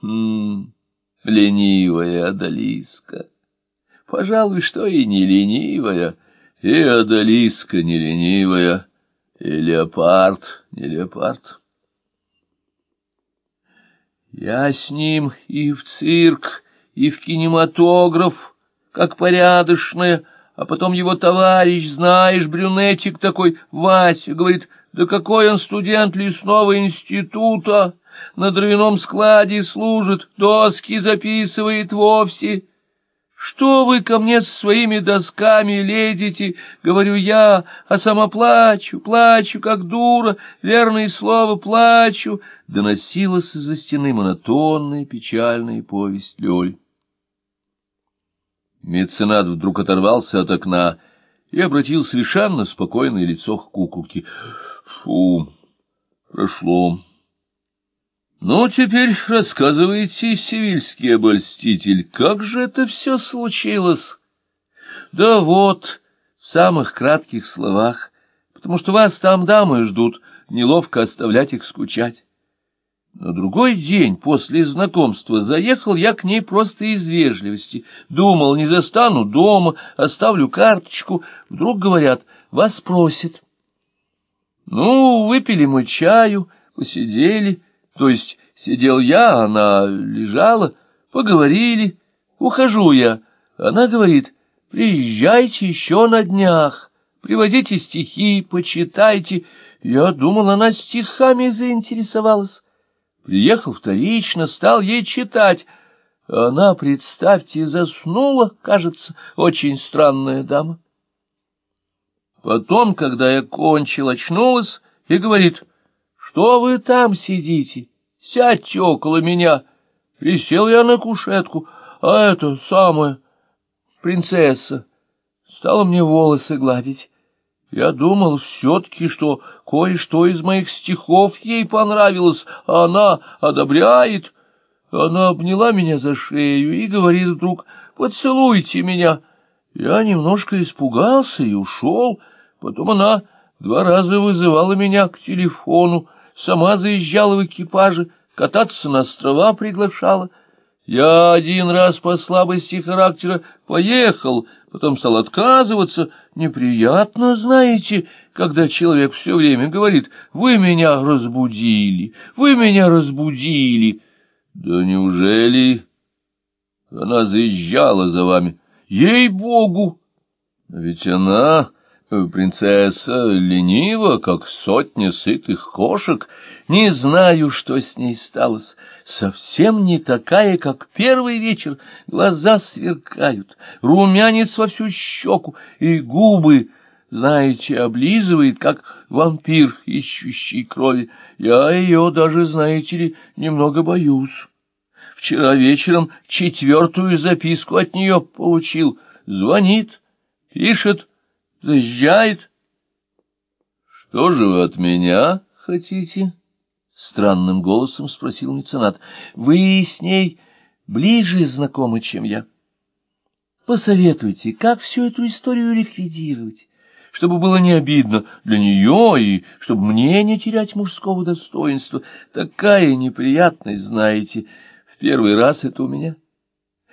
Хм, ленивая Адалиска. Пожалуй, что и не ленивая, и Адалиска не ленивая, и леопард не леопард. Я с ним и в цирк, и в кинематограф, как порядочная, а потом его товарищ, знаешь, брюнетик такой, Вася, говорит, да какой он студент лесного института, на дровяном складе служит, доски записывает вовсе. Что вы ко мне с своими досками лезете, говорю я, а сама плачу, плачу, как дура, верное слово, плачу, доносилась из-за стены монотонная печальная повесть Лёль. Меценат вдруг оторвался от окна и обратил совершенно спокойное лицо к куколке. Фу, прошло. Ну, теперь рассказывайте, сивильский обольститель, как же это все случилось? Да вот, в самых кратких словах, потому что вас там дамы ждут, неловко оставлять их скучать. На другой день после знакомства заехал я к ней просто из вежливости. Думал, не застану дома, оставлю карточку. Вдруг говорят, вас просят. Ну, выпили мы чаю, посидели, то есть сидел я, она лежала, поговорили. Ухожу я. Она говорит, приезжайте еще на днях, привозите стихи, почитайте. Я думал, она стихами заинтересовалась. Приехал вторично, стал ей читать. Она, представьте, заснула, кажется, очень странная дама. Потом, когда я кончил, очнулась и говорит, что вы там сидите? Сядьте около меня. Присел я на кушетку, а это самое, принцесса, стала мне волосы гладить. Я думал все-таки, что кое-что из моих стихов ей понравилось, а она одобряет. Она обняла меня за шею и говорит вдруг, «Поцелуйте меня». Я немножко испугался и ушел. Потом она два раза вызывала меня к телефону, сама заезжала в экипаже, кататься на острова приглашала. Я один раз по слабости характера поехал, потом стал отказываться. Неприятно, знаете, когда человек все время говорит «Вы меня разбудили, вы меня разбудили». Да неужели она заезжала за вами? Ей-богу! Ведь она Принцесса ленива, как сотня сытых кошек. Не знаю, что с ней сталось. Совсем не такая, как первый вечер. Глаза сверкают, румянец во всю щеку, и губы, знаете, облизывает, как вампир, ищущий крови. Я ее даже, знаете ли, немного боюсь. Вчера вечером четвертую записку от нее получил. Звонит, пишет, Заезжает. — Что же вы от меня хотите? — странным голосом спросил меценат. — Вы с ней ближе знакомы, чем я. Посоветуйте, как всю эту историю ликвидировать, чтобы было не обидно для нее и чтобы мне не терять мужского достоинства. Такая неприятность, знаете, в первый раз это у меня. —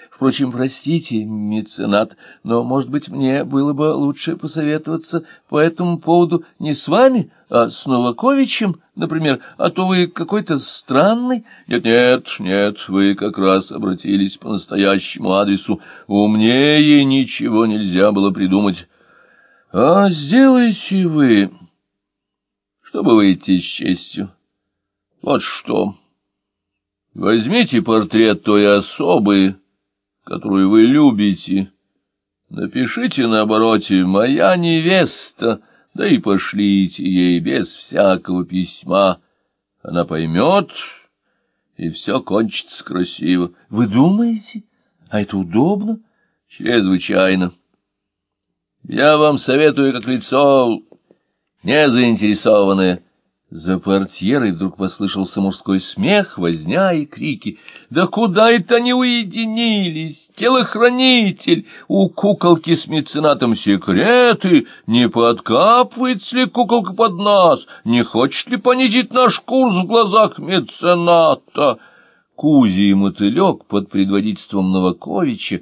Впрочем, простите, меценат, но, может быть, мне было бы лучше посоветоваться по этому поводу не с вами, а с Новаковичем, например, а то вы какой-то странный. Нет-нет, нет, вы как раз обратились по настоящему адресу. Умнее ничего нельзя было придумать. А сделайте вы, чтобы выйти с честью. Вот что. Возьмите портрет той особы, которую вы любите. Напишите на обороте «Моя невеста», да и пошлите ей без всякого письма. Она поймет, и все кончится красиво. Вы думаете? А это удобно? Чрезвычайно. Я вам советую как лицо незаинтересованное за портьерой вдруг послышался мужской смех, возня и крики. «Да куда это они уединились? Телохранитель! У куколки с меценатом секреты! Не подкапывается ли куколка под нас? Не хочет ли понизить наш курс в глазах мецената?» Кузя и Мотылек под предводительством Новаковича